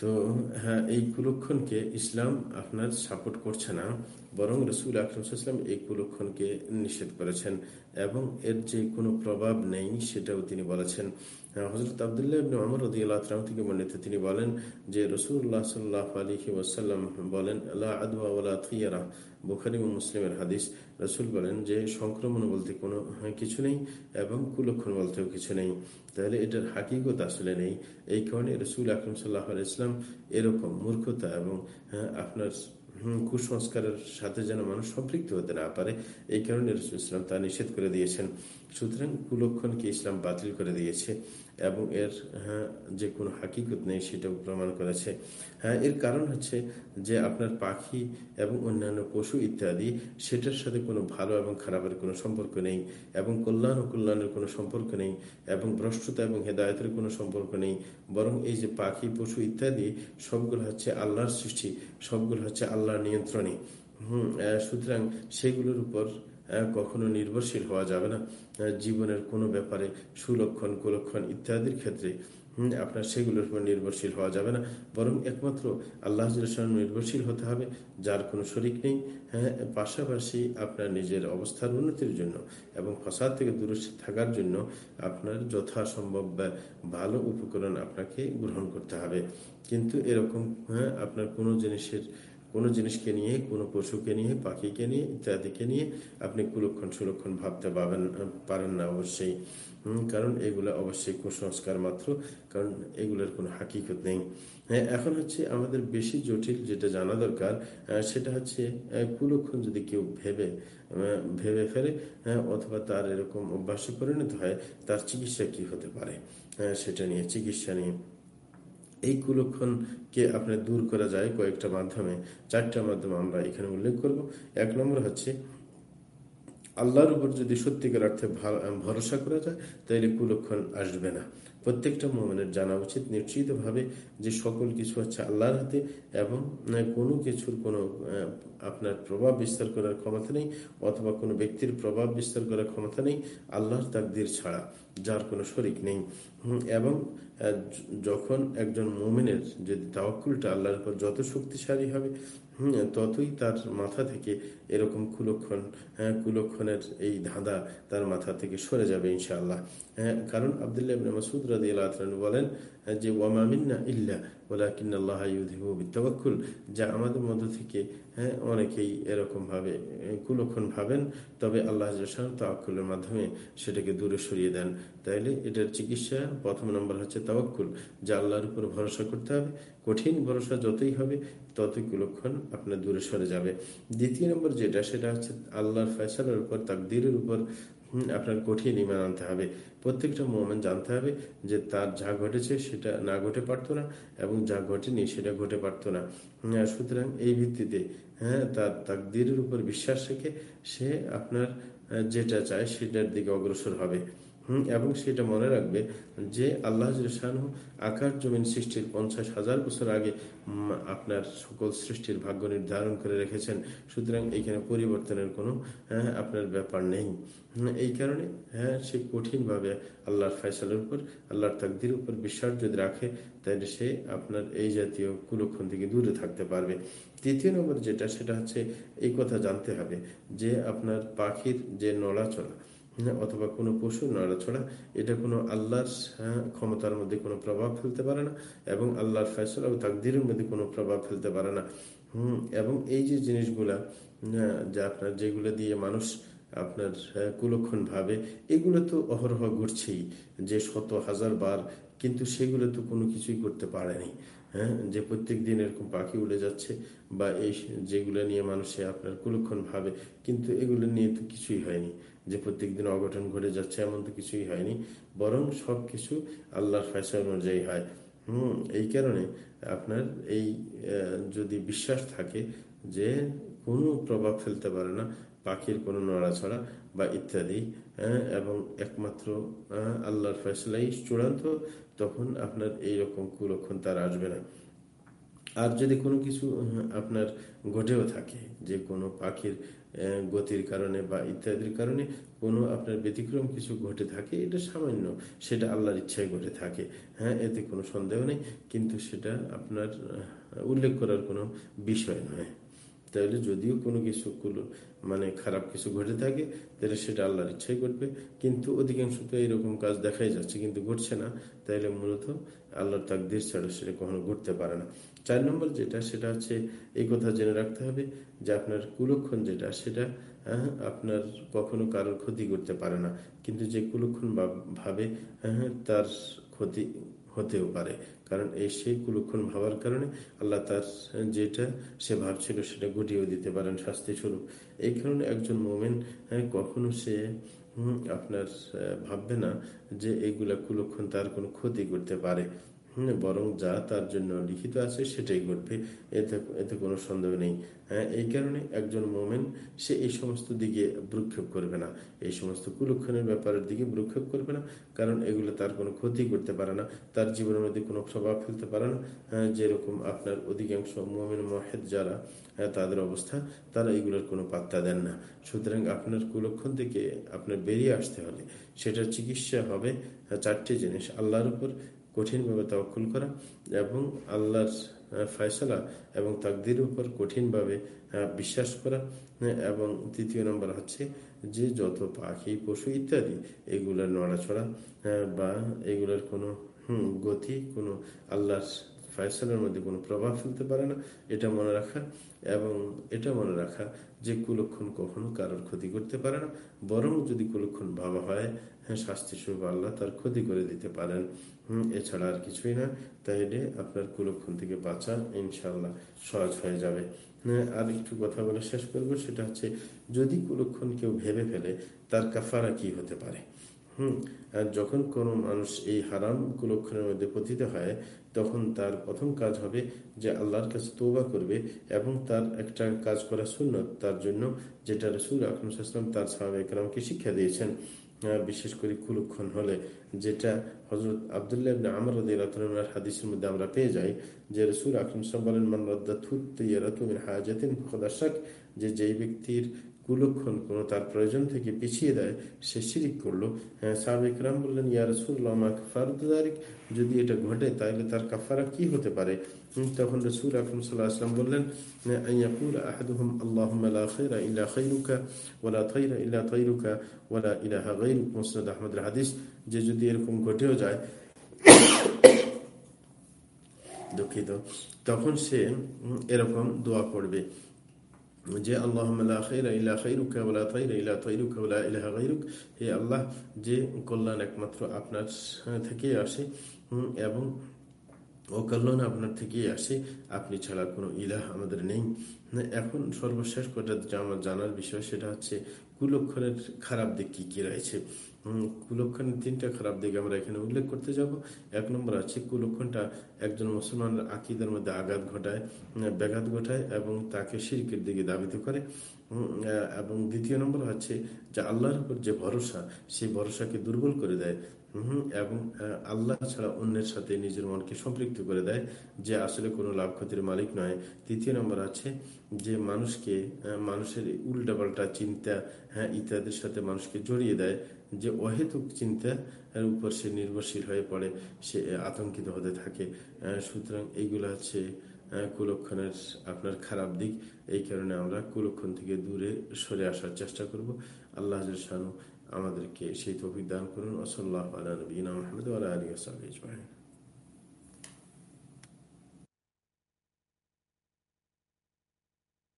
তো হ্যাঁ এই কুলক্ষণকে ইসলাম আপনার সাপোর্ট করছে না, বরং রসুল আকরমসাল্লাম এই কুলক্ষণকে নিষেধ করেছেন এবং এর যে কোনো প্রভাব নেই সেটাও তিনি বলেছেন। হজরত আবদুল্লাহ ইবনে আমর রদি থেকে বর্ণিত, তিনি বলেন যে রসুল্লাহ সাল্লাহ আলহি ওয়াসাল্লাম বলেন আল্লাহ আদওয়া ওলা থিয়ারা বুখারি ও মুসলিমের হাদিস। রসুল বলেন যে সংক্রমণ বলতে কোনো কিছু নেই এবং কুলক্ষণ বলতেও কিছু নেই। তাহলে এটার হাকিগত আসলে নেই। এই কারণে রসুল আকরম সাল্লাহ ইসলাম এরকম মূর্খতা এবং আপনার কুসংস্কারের সাথে যেন মানুষ সম্পৃক্ত হতে না পারে, এই কারণে রসুল ইসলাম তা নিষেধ করে দিয়েছেন। সুতরাং কুলক্ষণকে ইসলাম বাতিল করে দিয়েছে এবং এর হ্যাঁ যে কোনো হাকিকত নেই সেটাও প্রমাণ করেছে। হ্যাঁ এর কারণ হচ্ছে যে আপনার পাখি এবং অন্যান্য পশু ইত্যাদি সেটার সাথে কোনো ভালো এবং খারাপের কোনো সম্পর্ক নেই এবং কল্যাণ ও কল্যাণের কোনো সম্পর্ক নেই এবং ভ্রষ্টতা এবং হেদায়তের কোনো সম্পর্ক নেই। বরং এই যে পাখি, পশু ইত্যাদি সবগুলো হচ্ছে আল্লাহর সৃষ্টি, সবগুলো হচ্ছে আল্লাহর নিয়ন্ত্রণে। হম সুতরাং সেগুলোর উপর কখনো নির্ভরশীল হওয়া যাবে না। জীবনের কোনো ব্যাপারে সুলক্ষণ, কুলক্ষণ ইত্যাদির ক্ষেত্রে আপনার সেগুলোর উপর নির্ভরশীল হওয়া যাবে না। বরং একমাত্র আল্লাহ নির্ভরশীল হতে হবে, যার কোনো শরিক নেই। হ্যাঁ পাশাপাশি আপনার নিজের অবস্থার উন্নতির জন্য এবং ফসাদ থেকে দূরে থাকার জন্য আপনার যথাসম্ভব ভালো উপকরণ আপনাকে গ্রহণ করতে হবে। কিন্তু এরকম হ্যাঁ আপনার কোনো জিনিসের কোনো জিনিসকে নিয়ে, কোনো পশুকে নিয়ে, পাখিকে নিয়ে, ইত্যাদিকে নিয়ে আপনি কুলক্ষণ, সুলক্ষণ ভাবতে পাবেন পারেন না অবশ্যই। কারণ এগুলো অবশ্যই কুসংস্কার মাত্র, কারণ এগুলোর কোনো হাকিকত নেই। হ্যাঁ এখন হচ্ছে আমাদের বেশি জটিল যেটা জানা দরকার সেটা হচ্ছে কুলক্ষণ যদি কেউ ভেবে ভেবে ফেলে অথবা তার এরকম অভ্যাসে পরিণত হয়, তার চিকিৎসা কি হতে পারে? সেটা নিয়ে চিকিৎসা নিয়ে এই কুলক্ষণকে আপনার দূর করা যায় কয়েকটা মাধ্যমে। চারটা মাধ্যমে আমরা এখানে উল্লেখ করব। এক নম্বর হচ্ছে, আল্লাহর উপর যদি সত্যিকার অর্থে ভরসা করা যায়, তাহলে কুলক্ষণ আসবে না। প্রত্যেকটা মোমেনের জানা উচিত নিশ্চিতভাবে যে সকল কিছু হচ্ছে আল্লাহর হাতে এবং কোনো কিছুর কোনো আপনার প্রভাব বিস্তার করার ক্ষমতা নেই অথবা কোনো ব্যক্তির প্রভাব বিস্তার করার ক্ষমতা নেই আল্লাহর তাকদির ছাড়া। যার কোনো শরিক নেই। এবং যখন একজন মোমেনের যে তাওয়াক্কুলটা আল্লাহর উপর যত শক্তিশালী হবে ততই তার মাথা থেকে এরকম কুলক্ষণ হ্যাঁ কুলক্ষণের এই ধাঁধা তার মাথা থেকে সরে যাবে ইনশাআল্লাহ। হ্যাঁ কারণ আবদুল্লাহ মাসুদ রাজি আল্লাহ বলেন যে ওয়ামামিন্না ইল্লা ওলাকিন্নাল্লাহ ইউদিবুল যা আমাদের মধ্য থেকে হ্যাঁ অনেকেই এরকমভাবে, কুলক্ষণ ভাবেন, তবে আল্লাহ তাওয়াক্কুলের মাধ্যমে সেটাকে দূরে সরিয়ে দেন। তাইলে এটার চিকিৎসা প্রথম নম্বর হচ্ছে তাওয়াক্কুল, যা আল্লাহর উপর ভরসা করতে হবে। কঠিন ভরসা যতই হবে, ততই কুলক্ষণ আপনার দূরে সরে যাবে। দ্বিতীয় নম্বর যেটা, সেটা হচ্ছে আল্লাহর ফয়সালের উপর, তাকদিরের উপর আপনার কঠিন ইমান আনতে হবে। প্রত্যেকটা মোমেন জানতে হবে যে তার যা ঘটেছে সেটা না ঘটে পারতো না এবং যা ঘটেনি সেটা ঘটে পারতো না। সুতরাং এই ভিত্তিতে হ্যাঁ তার তাকদিরের উপর বিশ্বাস রেখে সে আপনার যেটা চায় সেটার দিকে অগ্রসর হবে। এবং সেটা মনে রাখবে যে আল্লাহ আকাশ জমিন সৃষ্টির পঞ্চাশ হাজার বছর আগে আপনার সকল সৃষ্টির ভাগ্য নির্ধারণ করে রেখেছেন। সুতরাং এইখানে পরিবর্তনের কোনো হ্যাঁ, আপনার ব্যাপার নেই। এই কারণে হ্যাঁ সে কঠিনভাবে আল্লাহর ফয়সালের উপর আল্লাহর তাকদির উপর বিশ্বাস যদি রাখে তাহলে সে আপনার এই জাতীয় কুলক্ষণ থেকে দূরে থাকতে পারবে। তৃতীয় নম্বর যেটা সেটা হচ্ছে এই কথা জানতে হবে যে আপনার পাখির যে নড়াচড়া অথবা কোনো পশু নড়াছড়া এটা কোনো আল্লাহর হ্যাঁ, ক্ষমতার মধ্যে কোনো প্রভাব ফেলতে পারে না এবং আল্লাহর ফয়সলা ও তাকদিরের মধ্যে কোনো প্রভাব ফেলতে পারে না। হম এবং এই যে জিনিসগুলা হ্যাঁ, যা আপনার যেগুলো দিয়ে মানুষ আপনার হ্যাঁ, কুলক্ষণ ভাবে এগুলো তো অহরহ ঘুরছেই। যে শত হাজার বার কিন্তু সেগুলো তো কোনো কিছুই করতে পারেনি হ্যাঁ? যে প্রত্যেক দিন এরকম পাখি উড়ে যাচ্ছে বা এই যেগুলো নিয়ে মানুষে আপনার কুলক্ষণ ভাবে কিন্তু এগুলো নিয়ে তো কিছুই হয়নি। যে প্রত্যেক দিন অঘটন ঘটে যাচ্ছে এমন তো কিছুই হয়নি। বরং সব কিছু আল্লাহর ফয়সা অনুযায়ী হয়। হুম এই কারণে আপনার এই যদি বিশ্বাস থাকে যে কোনো প্রভাব ফেলতে পারে না পাখির কোনো নড়াছড়া বা ইত্যাদি হ্যাঁ, এবং একমাত্র আল্লাহর ফয়সলাই চূড়ান্ত তখন আপনার এই রকম কুলক্ষণ তার আসবে না। আর যদি কোনো কিছু আপনার ঘটেও থাকে, যে কোনো পাখির গতির কারণে বা ইত্যাদির কারণে কোনো আপনার ব্যতিক্রম কিছু ঘটে থাকে, এটা সামান্য, সেটা আল্লাহর ইচ্ছায় ঘটে থাকে। হ্যাঁ এতে কোনো সন্দেহ নেই, কিন্তু সেটা আপনার উল্লেখ করার কোনো বিষয় নয়। তাহলে যদিও কোনো কিছু মানে খারাপ কিছু ঘটে থাকে তাহলে সেটা আল্লাহর ইচ্ছাই ঘটবে কিন্তু অধিকাংশ তো এইরকম কাজ দেখাই যাচ্ছে কিন্তু ঘটছে না। তাইলে মূলত আল্লাহর তাকদির ছাড়া সেটা কখনো ঘটতে পারে না। চার নম্বর যেটা সেটা হচ্ছে এই কথা জেনে রাখতে হবে যে আপনার কুলক্ষণ যেটা সেটা হ্যাঁ, আপনার কখনো কারোর ক্ষতি করতে পারে না। কিন্তু যে কুলক্ষণ ভাবে হ্যাঁ, তার ক্ষতি হতেও পারে। কারণ এই সেই কুলক্ষণ ভাবার কারণে আল্লাহ তার যেটা সে ভাবছিল সেটা ঘটিয়েও দিতে পারেন শাস্তি স্বরূপ এই কারণে একজন মোমেন হ্যাঁ, কখনো সে আপনার ভাববে না যে এইগুলা কুলক্ষণ তার কোনো ক্ষতি করতে পারে। বরং যা তার জন্য লিখিত আছে সেটাই ঘটবে এতে এতে কোনো সন্দেহ নেই। হ্যাঁ এই কারণে একজন মোমেন সে এই সমস্ত দিকে ভ্রুক্ষেপ করবে না। এই সমস্ত কুলক্ষণের ব্যাপারের দিকে ভ্রুক্ষেপ করবে না কারণ এগুলো তার কোনো ক্ষতি করতে পারে না তার জীবনের মধ্যে কোনো প্রভাব ফেলতে পারে না। হ্যাঁ, যেরকম আপনার অধিকাংশ মোমেন মহেদ যারা হ্যাঁ, তাদের অবস্থা তারা এগুলোর কোনো পাত্তা দেন না। সুতরাং আপনার কুলক্ষণ থেকে আপনার বেরিয়ে আসতে হলে সেটার চিকিৎসা হবে হ্যাঁ, চারটি জিনিস। আল্লাহর উপর কঠিনভাবে তক্ষণ করা এবং আল্লাহর ফয়সলা এবং তাকদির উপর কঠিনভাবে বিশ্বাস করা এবং তৃতীয় নম্বর হচ্ছে যে যত পাখি, পশু ইত্যাদি এগুলোর নড়াচড়া বা এগুলোর কোনো গতি, কোনো আল্লাহর ফয়সলার মধ্যে কোনো প্রভাব ফেলতে পারে না এটা মনে রাখা এবং এটা মনে রাখা যে কুলক্ষণ কখনো কারোর ক্ষতি করতে পারে না বরং যদি কুলক্ষণ ভাবা হয় হ্যাঁ শাস্তি স্বরূপ আল্লাহ তার ক্ষতি করে দিতে পারেন। এছাড়া আর কিছুই না তাইলে আপনার কুলক্ষণ থেকে বাঁচা ইনশাল্লাহ সহজ হয়ে যাবে। হ্যাঁ, আর একটু কথা বলে শেষ করব সেটা হচ্ছে যদি কুলক্ষণ কেউ ভেবে ফেলে তার কাফারা কি হতে পারে? হুম, আর যখন কোনো মানুষ এই হারাম কুলক্ষণের মধ্যে পতিত হয়, তখন তার প্রথম কাজ হবে যে আল্লাহর কাছে তোবা করবে এবং তার একটা কাজ করা শূন্য তার জন্য যেটা রসুল আকরমসাল্লাম তার সাহাবাহামকে শিক্ষা দিয়েছেন বিশেষ করে কুলক্ষণ হলে, যেটা হজরত আবদুল্লাহ আমর হাদিসের মধ্যে আমরা পেয়ে যাই যে রসুল আকরম বলেন, মান রদ্দা থুত হাজাতিন যে যেই ব্যক্তির কুলক্ষণ কোনো তার প্রয়োজন থেকে পিছিয়ে দেয় সে শিরিক করল। হ্যাঁ সাবেক রাম বললেন, ইয়া রসুল্লাহ ফারুদারিক যদি এটা ঘটে, তাহলে তার কাফারা কি হতে পারে? তখন রসুল আকরম সাল্লাহ আসলাম বললেন আইয়াকুল আহাদুহম আল্লাহুম লা খাইরা ইল্লা খাইরুকা ওয়ালা থাইরা ইল্লা তাইরুকা ওয়ালা ইলাহা গাইরুক মুসনাদ আহমদের হাদিস, যে যদি এরকম ঘটেও যায়, দুঃখিত। তখন সে এরকম দোয়া পড়বে। যে আল্লাহ হে আল্লাহ, যে কল্যাণ একমাত্র আপনার থেকে আসে এবং অকল্যাণ আপনার থেকেই আসে, আপনি ছাড়া কোনো ইলাহ আমাদের নেই। এখন সর্বশেষ কথা আমার জানার বিষয় সেটা হচ্ছে, কুলক্ষণের খারাপ দিক কি কি রয়েছে? কুলক্ষণের তিনটা খারাপ দিক আমরা এখানে উল্লেখ করতে যাব। এক নম্বর আছে কুলক্ষণটা একজন মুসলমানের আকিদের মধ্যে আঘাত ঘটায় ব্যাঘাত ঘটায় এবং তাকে শিরকের দিকে দাবিত করে। এবং দ্বিতীয় নম্বর হচ্ছে যে আল্লাহর উপর যে ভরসা, সেই ভরসাকে দুর্বল করে দেয়। এবং আল্লাহ ছাড়া অন্যের সাথে নিজের মনকে সম্পৃক্ত করে দেয়, যে আসলে কোনো লাভ ক্ষতির মালিক নয়। তৃতীয় নম্বর আছে যে মানুষকে মানুষের উল্টাপাল্টা চিন্তা হ্যাঁ ইত্যাদির সাথে মানুষকে জড়িয়ে দেয়। যে অহেতুক চিন্তা উপর সে নির্ভরশীল হয়ে পড়ে, সে আতঙ্কিত হতে থাকে। সুতরাং এইগুলো হচ্ছে কুলক্ষণের আপনার খারাপ দিক। এই কারণে আমরা কুলক্ষণ থেকে দূরে সরে আসার চেষ্টা করব। আল্লাহ শানু আমাদেরকে সেই তফিক দান করুন। ওসল্লাহ আলী নবীনা আলী আসাল